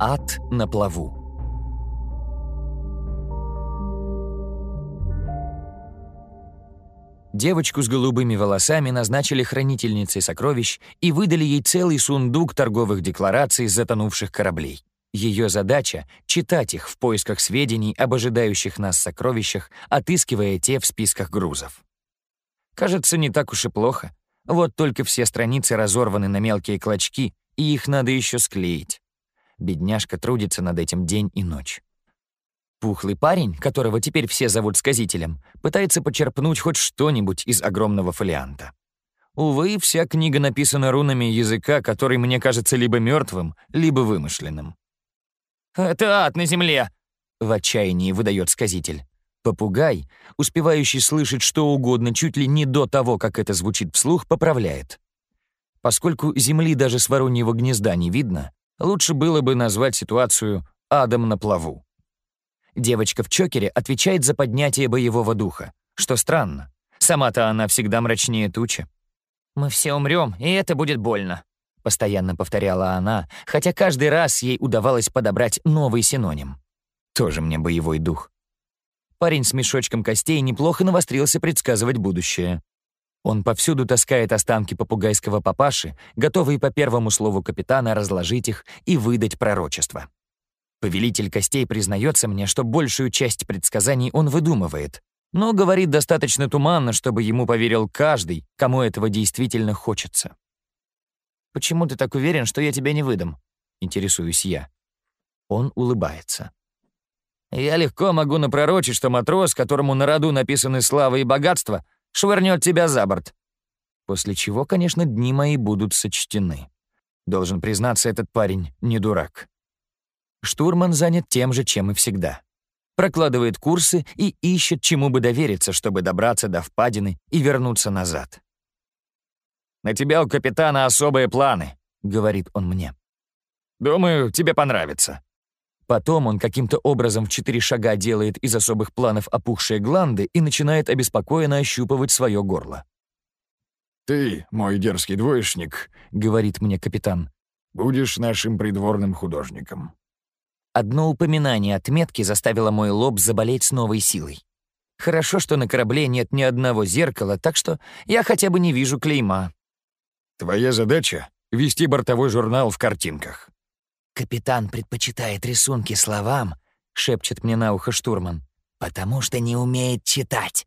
Ад на плаву. Девочку с голубыми волосами назначили хранительницей сокровищ и выдали ей целый сундук торговых деклараций затонувших кораблей. Ее задача — читать их в поисках сведений об ожидающих нас сокровищах, отыскивая те в списках грузов. Кажется, не так уж и плохо. Вот только все страницы разорваны на мелкие клочки, и их надо еще склеить. Бедняжка трудится над этим день и ночь. Пухлый парень, которого теперь все зовут сказителем, пытается почерпнуть хоть что-нибудь из огромного фолианта. Увы, вся книга написана рунами языка, который мне кажется либо мертвым, либо вымышленным. «Это ад на земле!» — в отчаянии выдает сказитель. Попугай, успевающий слышать что угодно чуть ли не до того, как это звучит вслух, поправляет. Поскольку земли даже с вороньего гнезда не видно, лучше было бы назвать ситуацию «адом на плаву». Девочка в чокере отвечает за поднятие боевого духа, что странно. Сама-то она всегда мрачнее тучи. «Мы все умрем, и это будет больно», — постоянно повторяла она, хотя каждый раз ей удавалось подобрать новый синоним. Тоже мне боевой дух. Парень с мешочком костей неплохо навострился предсказывать будущее. Он повсюду таскает останки попугайского папаши, готовый по первому слову капитана разложить их и выдать пророчество. Повелитель костей признается мне, что большую часть предсказаний он выдумывает, но говорит достаточно туманно, чтобы ему поверил каждый, кому этого действительно хочется. «Почему ты так уверен, что я тебя не выдам?» — интересуюсь я. Он улыбается. «Я легко могу напророчить, что матрос, которому на роду написаны слава и богатство, швырнет тебя за борт». После чего, конечно, дни мои будут сочтены. Должен признаться, этот парень не дурак. Штурман занят тем же, чем и всегда. Прокладывает курсы и ищет, чему бы довериться, чтобы добраться до впадины и вернуться назад. «На тебя у капитана особые планы», — говорит он мне. «Думаю, тебе понравится». Потом он каким-то образом в четыре шага делает из особых планов опухшие гланды и начинает обеспокоенно ощупывать свое горло. «Ты, мой дерзкий двоечник», — говорит мне капитан, — «будешь нашим придворным художником». Одно упоминание отметки заставило мой лоб заболеть с новой силой. Хорошо, что на корабле нет ни одного зеркала, так что я хотя бы не вижу клейма. Твоя задача — вести бортовой журнал в картинках. «Капитан предпочитает рисунки словам», — шепчет мне на ухо штурман, «потому что не умеет читать».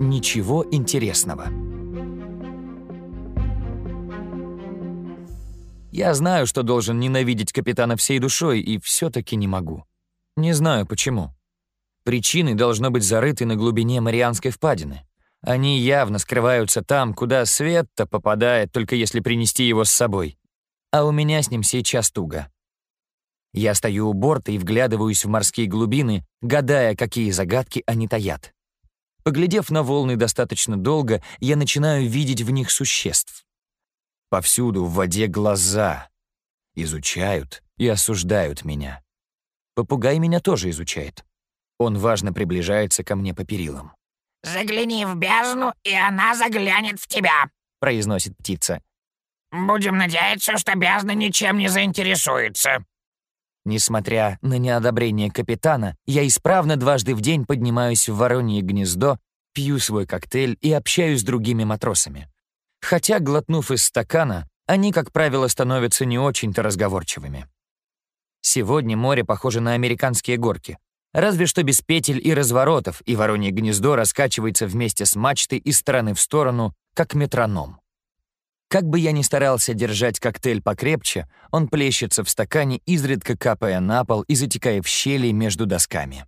Ничего интересного. Я знаю, что должен ненавидеть капитана всей душой, и все таки не могу. Не знаю, почему. Причины должны быть зарыты на глубине Марианской впадины. Они явно скрываются там, куда свет-то попадает, только если принести его с собой. А у меня с ним сейчас туго. Я стою у борта и вглядываюсь в морские глубины, гадая, какие загадки они таят. Поглядев на волны достаточно долго, я начинаю видеть в них существ. Повсюду в воде глаза. Изучают и осуждают меня. Попугай меня тоже изучает. Он важно приближается ко мне по перилам. «Загляни в бездну, и она заглянет в тебя», — произносит птица. «Будем надеяться, что бездна ничем не заинтересуется». Несмотря на неодобрение капитана, я исправно дважды в день поднимаюсь в воронье гнездо, пью свой коктейль и общаюсь с другими матросами. Хотя, глотнув из стакана, они, как правило, становятся не очень-то разговорчивыми. Сегодня море похоже на американские горки. Разве что без петель и разворотов, и воронье гнездо раскачивается вместе с мачтой из стороны в сторону, как метроном. Как бы я ни старался держать коктейль покрепче, он плещется в стакане, изредка капая на пол и затекая в щели между досками.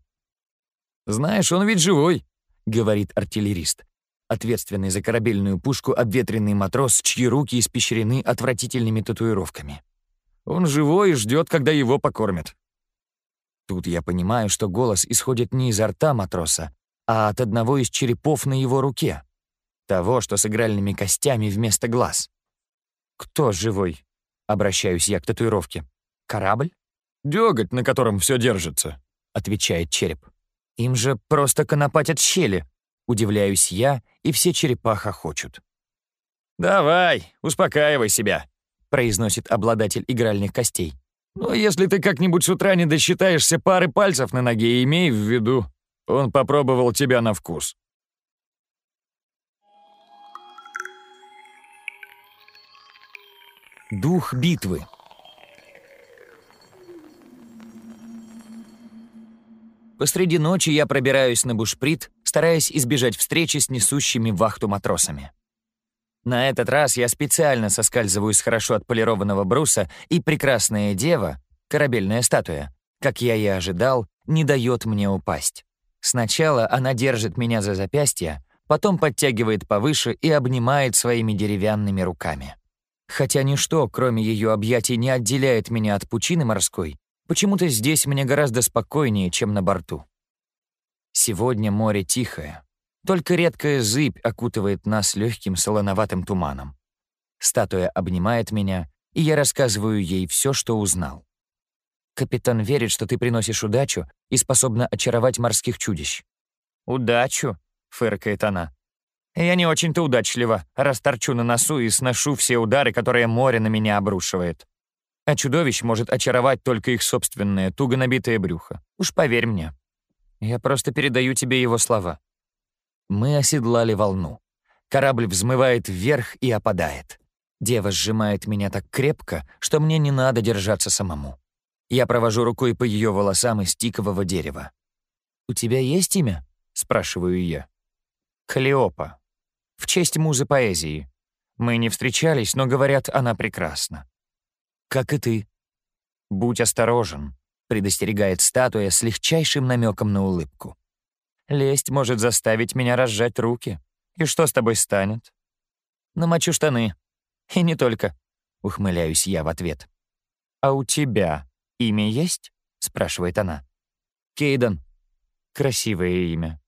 «Знаешь, он ведь живой», — говорит артиллерист ответственный за корабельную пушку обветренный матрос, чьи руки испещрены отвратительными татуировками. Он живой и ждет, когда его покормят. Тут я понимаю, что голос исходит не изо рта матроса, а от одного из черепов на его руке. Того, что с игральными костями вместо глаз. «Кто живой?» — обращаюсь я к татуировке. «Корабль?» «Дёготь, на котором все держится», — отвечает череп. «Им же просто конопатят щели», Удивляюсь я, и все черепа хохочут. «Давай, успокаивай себя», — произносит обладатель игральных костей. «Но если ты как-нибудь с утра не досчитаешься пары пальцев на ноге, имей в виду, он попробовал тебя на вкус». Дух битвы. Посреди ночи я пробираюсь на бушприт, стараясь избежать встречи с несущими вахту матросами. На этот раз я специально соскальзываю с хорошо отполированного бруса, и прекрасная дева, корабельная статуя, как я и ожидал, не дает мне упасть. Сначала она держит меня за запястье, потом подтягивает повыше и обнимает своими деревянными руками. Хотя ничто, кроме ее объятий, не отделяет меня от пучины морской, Почему-то здесь мне гораздо спокойнее, чем на борту. Сегодня море тихое. Только редкая зыбь окутывает нас легким солоноватым туманом. Статуя обнимает меня, и я рассказываю ей все, что узнал. Капитан верит, что ты приносишь удачу и способна очаровать морских чудищ. «Удачу?» — фыркает она. «Я не очень-то удачлива, раз торчу на носу и сношу все удары, которые море на меня обрушивает. А чудовищ может очаровать только их собственное, туго набитое брюхо. Уж поверь мне. Я просто передаю тебе его слова. Мы оседлали волну. Корабль взмывает вверх и опадает. Дева сжимает меня так крепко, что мне не надо держаться самому. Я провожу рукой по ее волосам из тикового дерева. «У тебя есть имя?» — спрашиваю я. «Калиопа. В честь музы поэзии. Мы не встречались, но, говорят, она прекрасна как и ты. Будь осторожен, предостерегает статуя с легчайшим намеком на улыбку. Лесть может заставить меня разжать руки. И что с тобой станет? Намочу штаны. И не только, ухмыляюсь я в ответ. А у тебя имя есть? спрашивает она. Кейден. Красивое имя.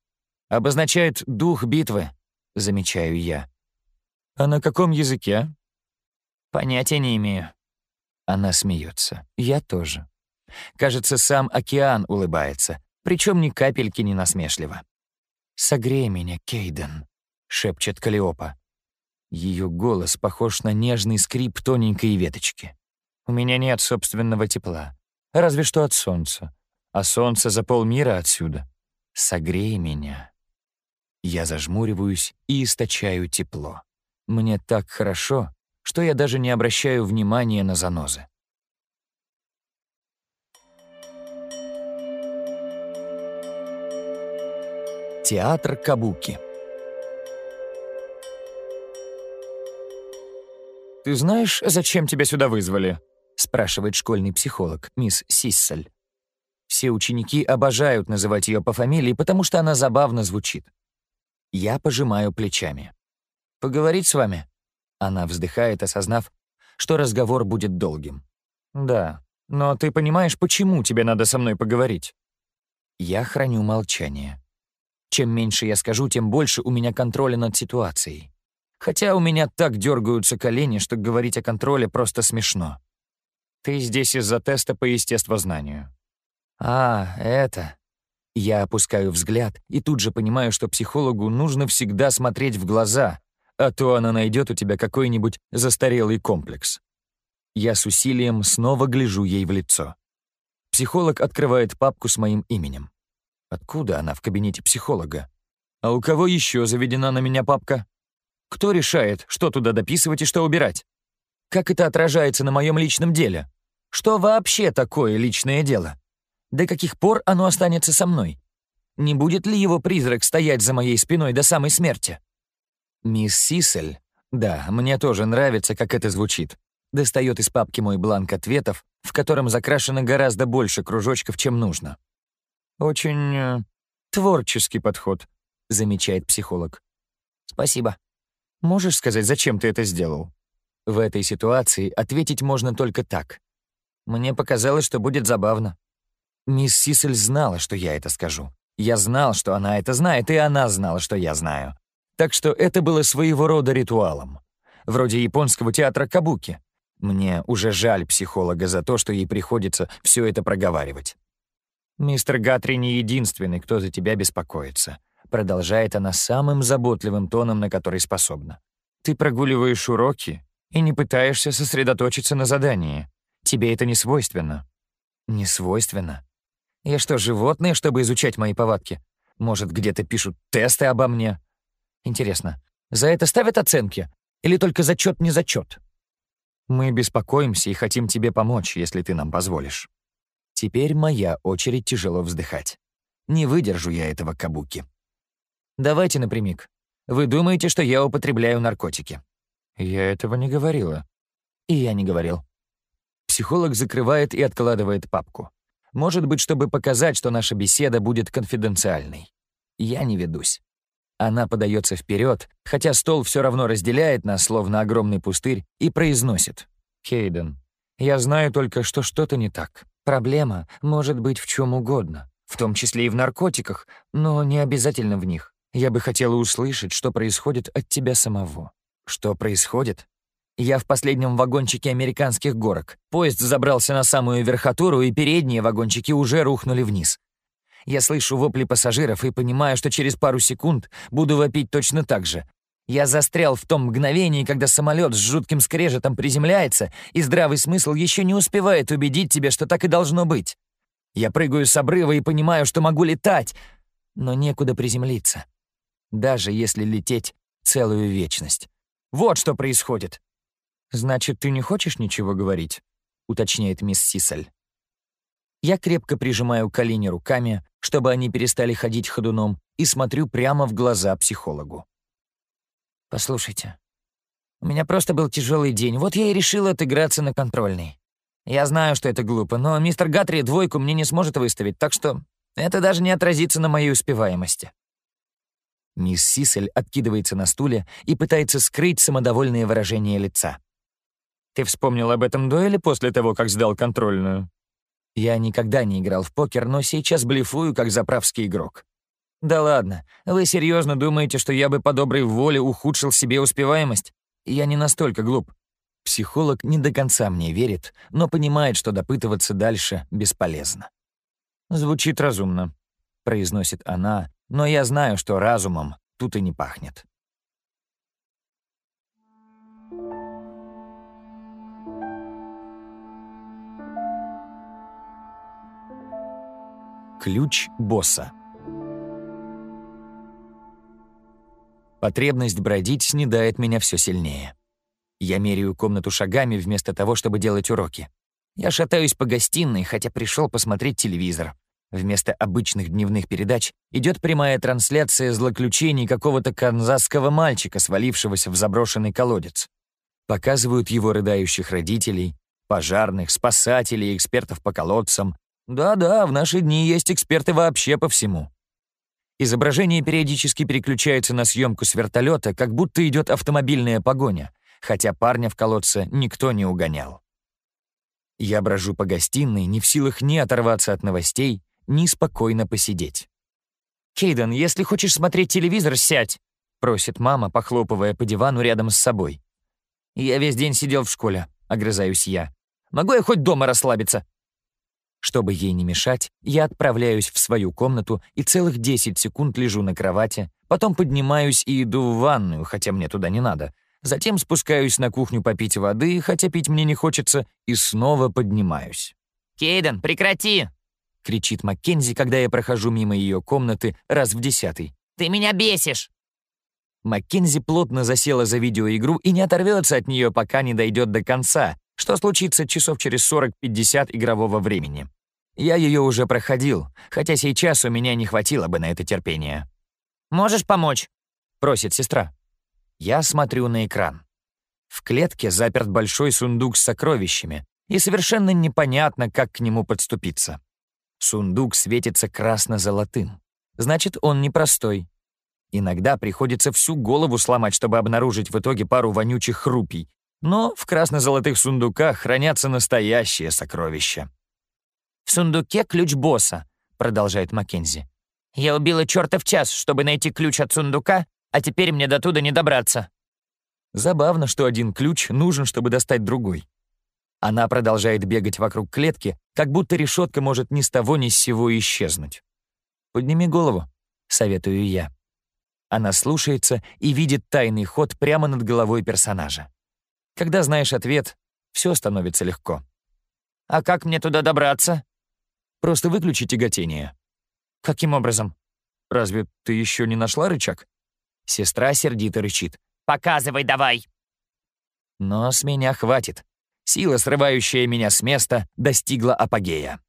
Обозначает дух битвы, замечаю я. А на каком языке? Понятия не имею. Она смеется. Я тоже. Кажется, сам океан улыбается, причем ни капельки не насмешливо. «Согрей меня, Кейден», — шепчет Калиопа. Ее голос похож на нежный скрип тоненькой веточки. «У меня нет собственного тепла, разве что от солнца. А солнце за полмира отсюда. Согрей меня». Я зажмуриваюсь и источаю тепло. Мне так хорошо, что я даже не обращаю внимания на занозы. Театр Кабуки «Ты знаешь, зачем тебя сюда вызвали?» — спрашивает школьный психолог, мисс Сиссель. Все ученики обожают называть ее по фамилии, потому что она забавно звучит. Я пожимаю плечами. «Поговорить с вами?» Она вздыхает, осознав, что разговор будет долгим. «Да, но ты понимаешь, почему тебе надо со мной поговорить?» Я храню молчание. Чем меньше я скажу, тем больше у меня контроля над ситуацией. Хотя у меня так дергаются колени, что говорить о контроле просто смешно. Ты здесь из-за теста по естествознанию. А, это... Я опускаю взгляд и тут же понимаю, что психологу нужно всегда смотреть в глаза, а то она найдет у тебя какой-нибудь застарелый комплекс. Я с усилием снова гляжу ей в лицо. Психолог открывает папку с моим именем. Откуда она в кабинете психолога? А у кого еще заведена на меня папка? Кто решает, что туда дописывать и что убирать? Как это отражается на моем личном деле? Что вообще такое личное дело? До каких пор оно останется со мной? Не будет ли его призрак стоять за моей спиной до самой смерти? Мисс Сисель, да, мне тоже нравится, как это звучит, достает из папки мой бланк ответов, в котором закрашено гораздо больше кружочков, чем нужно. Очень э, творческий подход, замечает психолог. Спасибо. Можешь сказать, зачем ты это сделал? В этой ситуации ответить можно только так. Мне показалось, что будет забавно. Мисс Сисель знала, что я это скажу. Я знал, что она это знает, и она знала, что я знаю. Так что это было своего рода ритуалом. Вроде японского театра кабуки. Мне уже жаль психолога за то, что ей приходится все это проговаривать. «Мистер Гатри не единственный, кто за тебя беспокоится», продолжает она самым заботливым тоном, на который способна. Ты прогуливаешь уроки и не пытаешься сосредоточиться на задании. Тебе это не свойственно. Не свойственно? Я что, животное, чтобы изучать мои повадки? Может, где-то пишут тесты обо мне? Интересно, за это ставят оценки? Или только зачет не зачет? Мы беспокоимся и хотим тебе помочь, если ты нам позволишь. Теперь моя очередь тяжело вздыхать. Не выдержу я этого кабуки. Давайте напрямик. Вы думаете, что я употребляю наркотики? Я этого не говорила. И я не говорил. Психолог закрывает и откладывает папку. Может быть, чтобы показать, что наша беседа будет конфиденциальной. Я не ведусь. Она подается вперед, хотя стол все равно разделяет нас, словно огромный пустырь, и произносит. «Кейден, я знаю только, что что-то не так. Проблема может быть в чем угодно, в том числе и в наркотиках, но не обязательно в них. Я бы хотела услышать, что происходит от тебя самого. Что происходит? Я в последнем вагончике американских горок. Поезд забрался на самую верхотуру, и передние вагончики уже рухнули вниз. Я слышу вопли пассажиров и понимаю, что через пару секунд буду вопить точно так же. Я застрял в том мгновении, когда самолет с жутким скрежетом приземляется, и здравый смысл еще не успевает убедить тебя, что так и должно быть. Я прыгаю с обрыва и понимаю, что могу летать, но некуда приземлиться. Даже если лететь целую вечность. Вот что происходит. «Значит, ты не хочешь ничего говорить?» — уточняет мисс Сисель. Я крепко прижимаю колени руками, чтобы они перестали ходить ходуном, и смотрю прямо в глаза психологу. «Послушайте, у меня просто был тяжелый день, вот я и решил отыграться на контрольный. Я знаю, что это глупо, но мистер Гатри двойку мне не сможет выставить, так что это даже не отразится на моей успеваемости». Мисс Сисель откидывается на стуле и пытается скрыть самодовольное выражение лица. «Ты вспомнил об этом дуэли после того, как сдал контрольную?» Я никогда не играл в покер, но сейчас блефую, как заправский игрок. Да ладно, вы серьезно думаете, что я бы по доброй воле ухудшил себе успеваемость? Я не настолько глуп. Психолог не до конца мне верит, но понимает, что допытываться дальше бесполезно. «Звучит разумно», — произносит она, но я знаю, что разумом тут и не пахнет. Ключ босса. Потребность бродить снедает меня все сильнее. Я меряю комнату шагами вместо того, чтобы делать уроки. Я шатаюсь по гостиной, хотя пришел посмотреть телевизор. Вместо обычных дневных передач идет прямая трансляция злоключений какого-то канзасского мальчика, свалившегося в заброшенный колодец. Показывают его рыдающих родителей, пожарных, спасателей, экспертов по колодцам, да-да, в наши дни есть эксперты вообще по всему. Изображение периодически переключается на съемку с вертолета, как будто идет автомобильная погоня, хотя парня в колодце никто не угонял. Я брожу по гостиной, не в силах ни оторваться от новостей, ни спокойно посидеть. «Кейден, если хочешь смотреть телевизор, сядь!» — просит мама, похлопывая по дивану рядом с собой. «Я весь день сидел в школе», — огрызаюсь я. «Могу я хоть дома расслабиться?» Чтобы ей не мешать, я отправляюсь в свою комнату и целых 10 секунд лежу на кровати, потом поднимаюсь и иду в ванную, хотя мне туда не надо. Затем спускаюсь на кухню попить воды, хотя пить мне не хочется, и снова поднимаюсь. «Кейден, прекрати!» — кричит Маккензи, когда я прохожу мимо ее комнаты раз в десятый. «Ты меня бесишь!» Маккензи плотно засела за видеоигру и не оторвется от нее, пока не дойдет до конца, что случится часов через 40-50 игрового времени. Я ее уже проходил, хотя сейчас у меня не хватило бы на это терпения. «Можешь помочь?» — просит сестра. Я смотрю на экран. В клетке заперт большой сундук с сокровищами, и совершенно непонятно, как к нему подступиться. Сундук светится красно-золотым. Значит, он непростой. Иногда приходится всю голову сломать, чтобы обнаружить в итоге пару вонючих хрупий, но в красно-золотых сундуках хранятся настоящие сокровища. «В сундуке ключ босса», — продолжает Маккензи. «Я убила чертов час, чтобы найти ключ от сундука, а теперь мне до туда не добраться». Забавно, что один ключ нужен, чтобы достать другой. Она продолжает бегать вокруг клетки, как будто решетка может ни с того ни с сего исчезнуть. «Подними голову», — советую я. Она слушается и видит тайный ход прямо над головой персонажа. Когда знаешь ответ, все становится легко. «А как мне туда добраться?» Просто выключи тяготение. «Каким образом?» «Разве ты еще не нашла рычаг?» Сестра сердито рычит. «Показывай давай!» Но с меня хватит. Сила, срывающая меня с места, достигла апогея.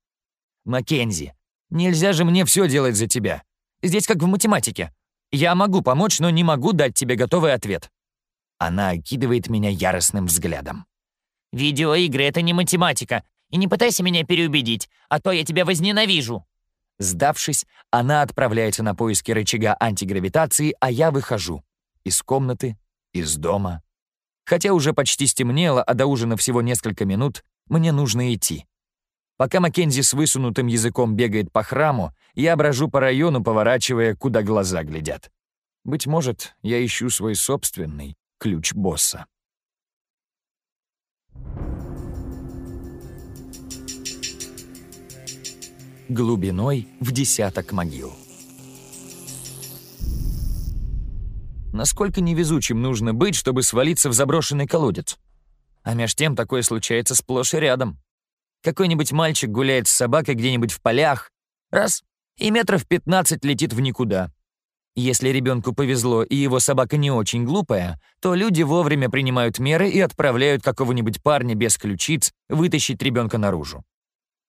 Маккензи, нельзя же мне все делать за тебя. Здесь как в математике. Я могу помочь, но не могу дать тебе готовый ответ. Она окидывает меня яростным взглядом. «Видеоигры — это не математика, и не пытайся меня переубедить, а то я тебя возненавижу». Сдавшись, она отправляется на поиски рычага антигравитации, а я выхожу. Из комнаты, из дома. Хотя уже почти стемнело, а до ужина всего несколько минут, мне нужно идти. Пока Маккензи с высунутым языком бегает по храму, я брожу по району, поворачивая, куда глаза глядят. Быть может, я ищу свой собственный ключ босса. Глубиной в десяток могил. Насколько невезучим нужно быть, чтобы свалиться в заброшенный колодец? А меж тем такое случается сплошь и рядом. Какой-нибудь мальчик гуляет с собакой где-нибудь в полях, раз, и метров 15 летит в никуда. Если ребенку повезло и его собака не очень глупая, то люди вовремя принимают меры и отправляют какого-нибудь парня без ключиц вытащить ребенка наружу.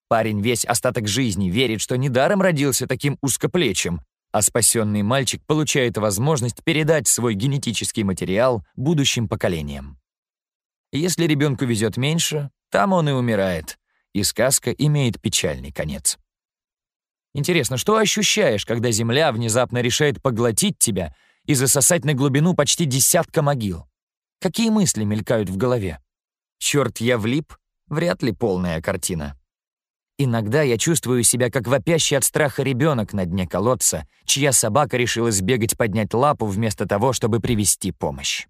Парень весь остаток жизни верит, что недаром родился таким узкоплечим, а спасенный мальчик получает возможность передать свой генетический материал будущим поколениям. Если ребенку везет меньше, там он и умирает, и сказка имеет печальный конец. Интересно, что ощущаешь, когда Земля внезапно решает поглотить тебя и засосать на глубину почти десятка могил? Какие мысли мелькают в голове? Черт, я влип? Вряд ли полная картина. Иногда я чувствую себя как вопящий от страха ребенок на дне колодца, чья собака решила сбегать поднять лапу вместо того, чтобы привести помощь.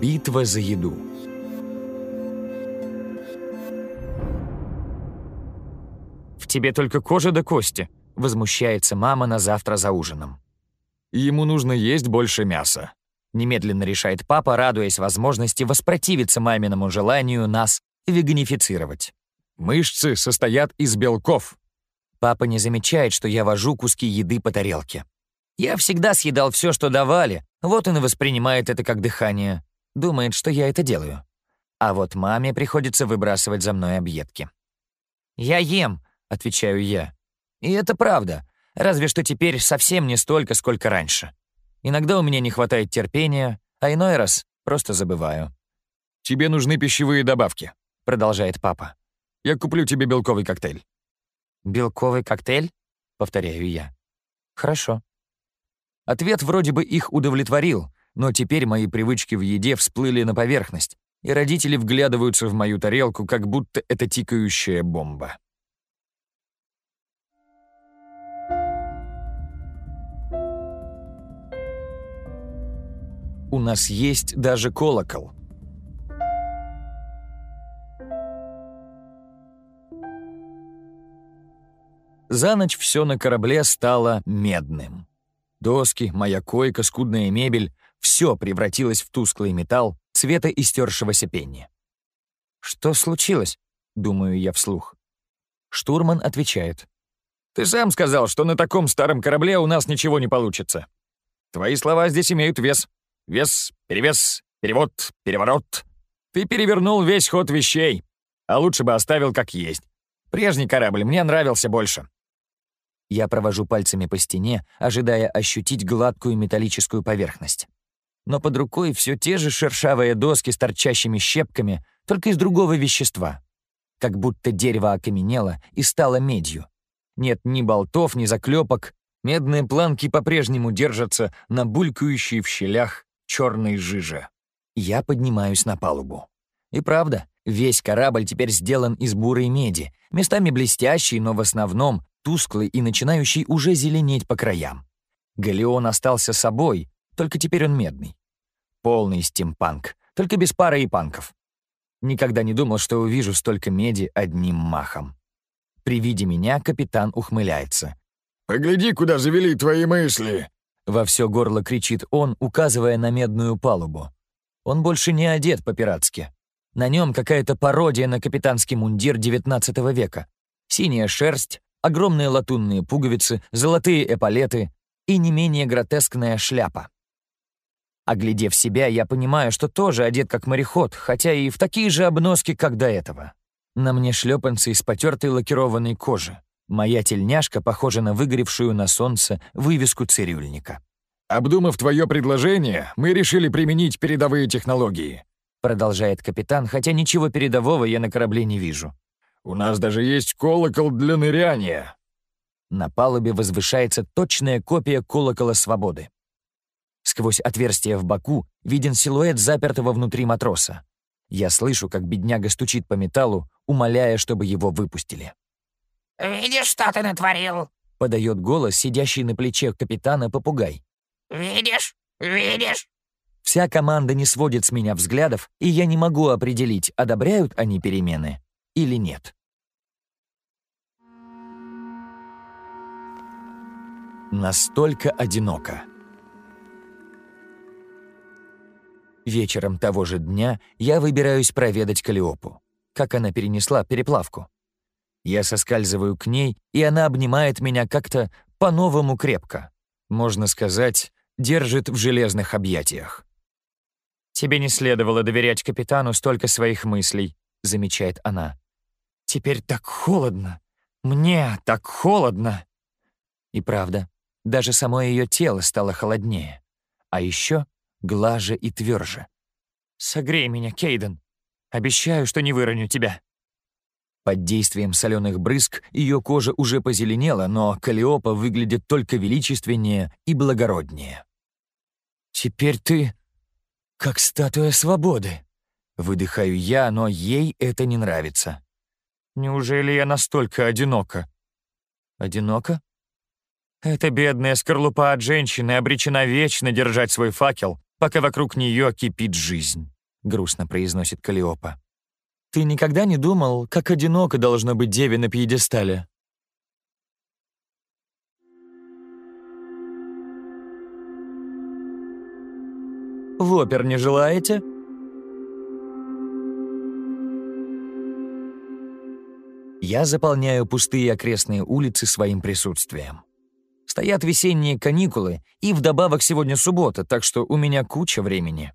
Битва за еду. «В тебе только кожа да кости», — возмущается мама на завтра за ужином. Ему нужно есть больше мяса. Немедленно решает папа, радуясь возможности воспротивиться маминому желанию нас веганифицировать. Мышцы состоят из белков. Папа не замечает, что я вожу куски еды по тарелке. Я всегда съедал все, что давали, вот он и воспринимает это как дыхание. Думает, что я это делаю. А вот маме приходится выбрасывать за мной объедки. «Я ем», — отвечаю я. И это правда, разве что теперь совсем не столько, сколько раньше. Иногда у меня не хватает терпения, а иной раз просто забываю. «Тебе нужны пищевые добавки», — продолжает папа. «Я куплю тебе белковый коктейль». «Белковый коктейль?» — повторяю я. «Хорошо». Ответ вроде бы их удовлетворил, но теперь мои привычки в еде всплыли на поверхность, и родители вглядываются в мою тарелку, как будто это тикающая бомба. У нас есть даже колокол. За ночь все на корабле стало медным. Доски, моя койка, скудная мебель все превратилось в тусклый металл цвета истершегося пенни. «Что случилось?» — думаю я вслух. Штурман отвечает. «Ты сам сказал, что на таком старом корабле у нас ничего не получится. Твои слова здесь имеют вес. Вес, перевес, перевод, переворот. Ты перевернул весь ход вещей, а лучше бы оставил как есть. Прежний корабль мне нравился больше. Я провожу пальцами по стене, ожидая ощутить гладкую металлическую поверхность но под рукой все те же шершавые доски с торчащими щепками, только из другого вещества. Как будто дерево окаменело и стало медью. Нет ни болтов, ни заклепок. Медные планки по-прежнему держатся на булькающей в щелях черной жиже. Я поднимаюсь на палубу. И правда, весь корабль теперь сделан из бурой меди, местами блестящий, но в основном тусклый и начинающий уже зеленеть по краям. Галеон остался собой, только теперь он медный. Полный стимпанк, только без пары и панков. Никогда не думал, что увижу столько меди одним махом. При виде меня капитан ухмыляется. «Погляди, куда завели твои мысли!» Во все горло кричит он, указывая на медную палубу. Он больше не одет по-пиратски. На нем какая-то пародия на капитанский мундир XIX века. Синяя шерсть, огромные латунные пуговицы, золотые эполеты и не менее гротескная шляпа. Оглядев себя, я понимаю, что тоже одет как мореход, хотя и в такие же обноски, как до этого. На мне шлепанцы из потертой лакированной кожи. Моя тельняшка похожа на выгоревшую на солнце вывеску цирюльника. «Обдумав твое предложение, мы решили применить передовые технологии», продолжает капитан, хотя ничего передового я на корабле не вижу. «У нас даже есть колокол для ныряния». На палубе возвышается точная копия колокола свободы. Сквозь отверстие в боку виден силуэт запертого внутри матроса. Я слышу, как бедняга стучит по металлу, умоляя, чтобы его выпустили. «Видишь, что ты натворил?» — подает голос, сидящий на плече капитана попугай. «Видишь? Видишь?» Вся команда не сводит с меня взглядов, и я не могу определить, одобряют они перемены или нет. Настолько одиноко. Вечером того же дня я выбираюсь проведать Калиопу. Как она перенесла переплавку. Я соскальзываю к ней, и она обнимает меня как-то по-новому крепко. Можно сказать, держит в железных объятиях. «Тебе не следовало доверять капитану столько своих мыслей», — замечает она. «Теперь так холодно. Мне так холодно». И правда, даже само ее тело стало холоднее. А еще глаже и тверже. «Согрей меня, Кейден. Обещаю, что не выроню тебя». Под действием соленых брызг ее кожа уже позеленела, но Калиопа выглядит только величественнее и благороднее. «Теперь ты как статуя свободы», — выдыхаю я, но ей это не нравится. «Неужели я настолько одинока?» «Одинока?» Эта бедная скорлупа от женщины обречена вечно держать свой факел, пока вокруг нее кипит жизнь», — грустно произносит Калиопа. «Ты никогда не думал, как одиноко должно быть деве на пьедестале?» «В опер не желаете?» Я заполняю пустые окрестные улицы своим присутствием. Стоят весенние каникулы, и вдобавок сегодня суббота, так что у меня куча времени.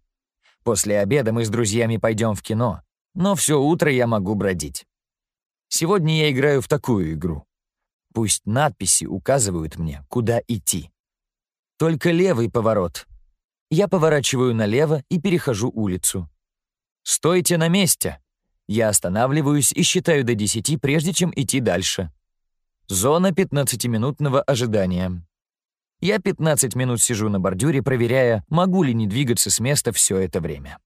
После обеда мы с друзьями пойдем в кино, но все утро я могу бродить. Сегодня я играю в такую игру. Пусть надписи указывают мне, куда идти. Только левый поворот. Я поворачиваю налево и перехожу улицу. «Стойте на месте!» Я останавливаюсь и считаю до десяти, прежде чем идти дальше. Зона 15-минутного ожидания. Я 15 минут сижу на бордюре, проверяя, могу ли не двигаться с места все это время.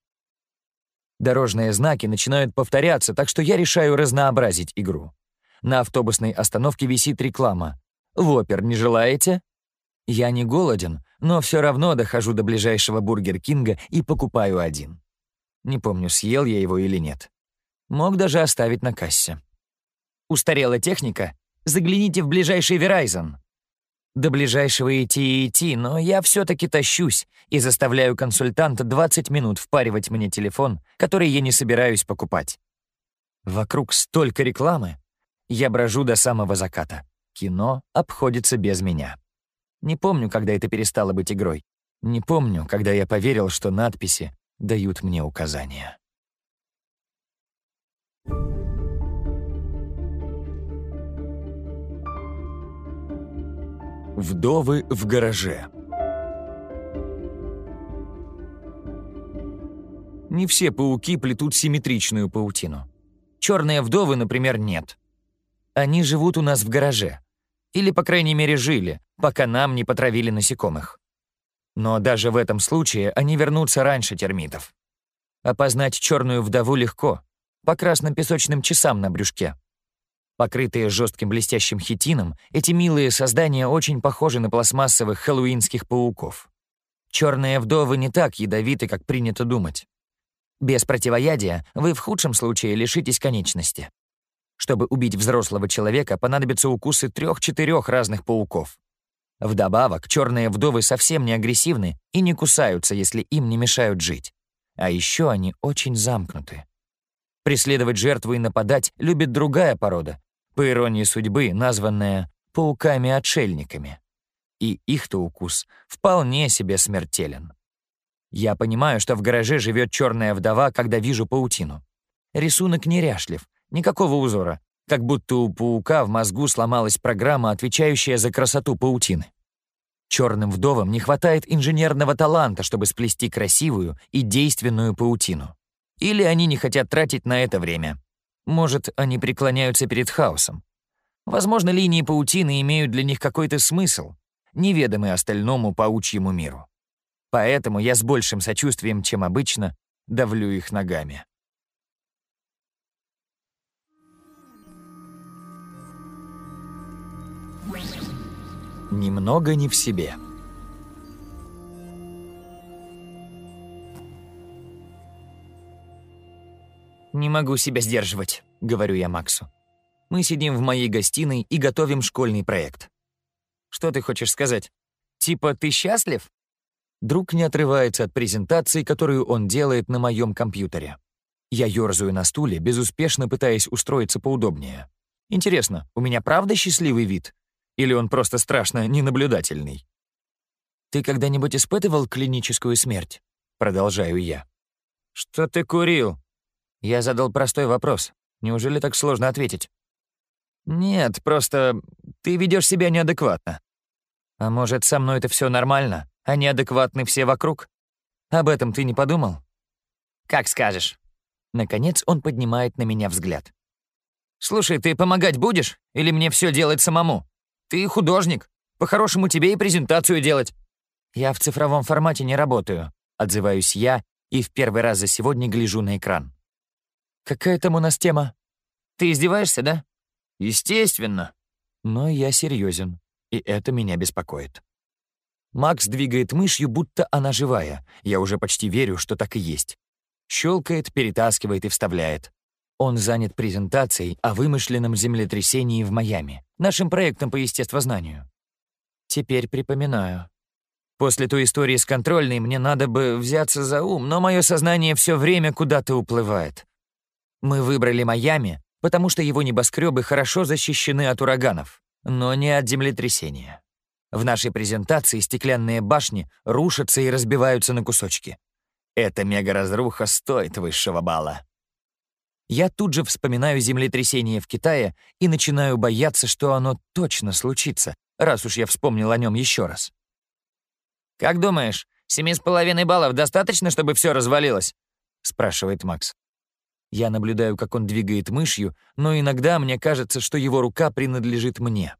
Дорожные знаки начинают повторяться, так что я решаю разнообразить игру. На автобусной остановке висит реклама. «В опер не желаете?» Я не голоден, но все равно дохожу до ближайшего Бургер Кинга и покупаю один. Не помню, съел я его или нет. Мог даже оставить на кассе. Устарела техника, Загляните в ближайший Verizon. До ближайшего идти и идти, но я все таки тащусь и заставляю консультанта 20 минут впаривать мне телефон, который я не собираюсь покупать. Вокруг столько рекламы. Я брожу до самого заката. Кино обходится без меня. Не помню, когда это перестало быть игрой. Не помню, когда я поверил, что надписи дают мне указания. Вдовы в гараже. Не все пауки плетут симметричную паутину. Черные вдовы, например, нет. Они живут у нас в гараже. Или, по крайней мере, жили, пока нам не потравили насекомых. Но даже в этом случае они вернутся раньше термитов. Опознать черную вдову легко, по красным песочным часам на брюшке. Покрытые жестким блестящим хитином, эти милые создания очень похожи на пластмассовых хэллоуинских пауков. Черные вдовы не так ядовиты, как принято думать. Без противоядия вы в худшем случае лишитесь конечности. Чтобы убить взрослого человека, понадобятся укусы трех-четырех разных пауков. Вдобавок, черные вдовы совсем не агрессивны и не кусаются, если им не мешают жить. А еще они очень замкнуты. Преследовать жертву и нападать любит другая порода, по иронии судьбы, названная пауками-отшельниками. И их-то укус вполне себе смертелен. Я понимаю, что в гараже живет черная вдова, когда вижу паутину. Рисунок неряшлив, никакого узора, как будто у паука в мозгу сломалась программа, отвечающая за красоту паутины. Черным вдовам не хватает инженерного таланта, чтобы сплести красивую и действенную паутину. Или они не хотят тратить на это время. Может, они преклоняются перед хаосом. Возможно, линии паутины имеют для них какой-то смысл, неведомый остальному паучьему миру. Поэтому я с большим сочувствием, чем обычно, давлю их ногами. Немного не в себе. «Не могу себя сдерживать», — говорю я Максу. Мы сидим в моей гостиной и готовим школьный проект. «Что ты хочешь сказать? Типа ты счастлив?» Друг не отрывается от презентации, которую он делает на моем компьютере. Я ёрзаю на стуле, безуспешно пытаясь устроиться поудобнее. Интересно, у меня правда счастливый вид? Или он просто страшно ненаблюдательный? «Ты когда-нибудь испытывал клиническую смерть?» Продолжаю я. «Что ты курил?» Я задал простой вопрос. Неужели так сложно ответить? «Нет, просто ты ведешь себя неадекватно». «А может, со мной это все нормально, а неадекватны все вокруг? Об этом ты не подумал?» «Как скажешь». Наконец он поднимает на меня взгляд. «Слушай, ты помогать будешь? Или мне все делать самому?» Ты художник. По-хорошему тебе и презентацию делать». «Я в цифровом формате не работаю», — отзываюсь я и в первый раз за сегодня гляжу на экран. «Какая там у нас тема?» «Ты издеваешься, да?» «Естественно». Но я серьезен, и это меня беспокоит. Макс двигает мышью, будто она живая. Я уже почти верю, что так и есть. Щелкает, перетаскивает и вставляет. Он занят презентацией о вымышленном землетрясении в Майами, нашим проектом по естествознанию. Теперь припоминаю. После той истории с контрольной мне надо бы взяться за ум, но мое сознание все время куда-то уплывает. Мы выбрали Майами, потому что его небоскребы хорошо защищены от ураганов, но не от землетрясения. В нашей презентации стеклянные башни рушатся и разбиваются на кусочки. Эта мегаразруха стоит высшего балла. Я тут же вспоминаю землетрясение в Китае и начинаю бояться, что оно точно случится, раз уж я вспомнил о нем еще раз. «Как думаешь, семи с половиной баллов достаточно, чтобы все развалилось?» — спрашивает Макс. Я наблюдаю, как он двигает мышью, но иногда мне кажется, что его рука принадлежит мне.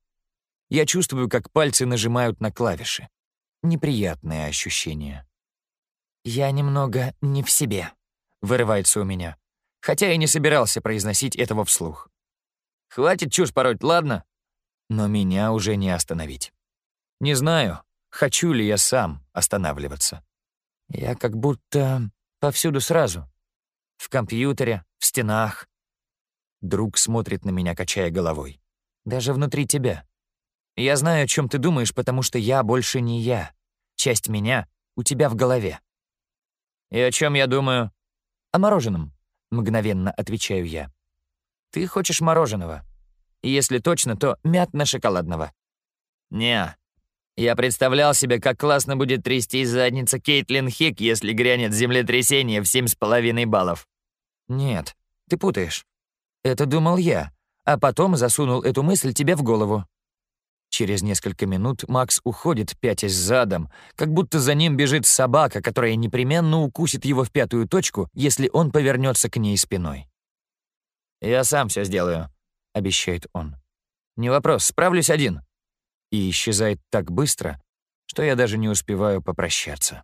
Я чувствую, как пальцы нажимают на клавиши. Неприятное ощущение. «Я немного не в себе», — вырывается у меня хотя и не собирался произносить этого вслух. «Хватит чушь пороть, ладно?» Но меня уже не остановить. Не знаю, хочу ли я сам останавливаться. Я как будто повсюду сразу. В компьютере, в стенах. Друг смотрит на меня, качая головой. Даже внутри тебя. Я знаю, о чем ты думаешь, потому что я больше не я. Часть меня у тебя в голове. И о чем я думаю? О мороженом. — мгновенно отвечаю я. «Ты хочешь мороженого? Если точно, то мятно-шоколадного». «Не. Я представлял себе, как классно будет трястись задница Кейтлин Хик, если грянет землетрясение в семь с половиной баллов». «Нет, ты путаешь. Это думал я, а потом засунул эту мысль тебе в голову». Через несколько минут Макс уходит, пятясь задом, как будто за ним бежит собака, которая непременно укусит его в пятую точку, если он повернется к ней спиной. «Я сам все сделаю», — обещает он. «Не вопрос, справлюсь один». И исчезает так быстро, что я даже не успеваю попрощаться.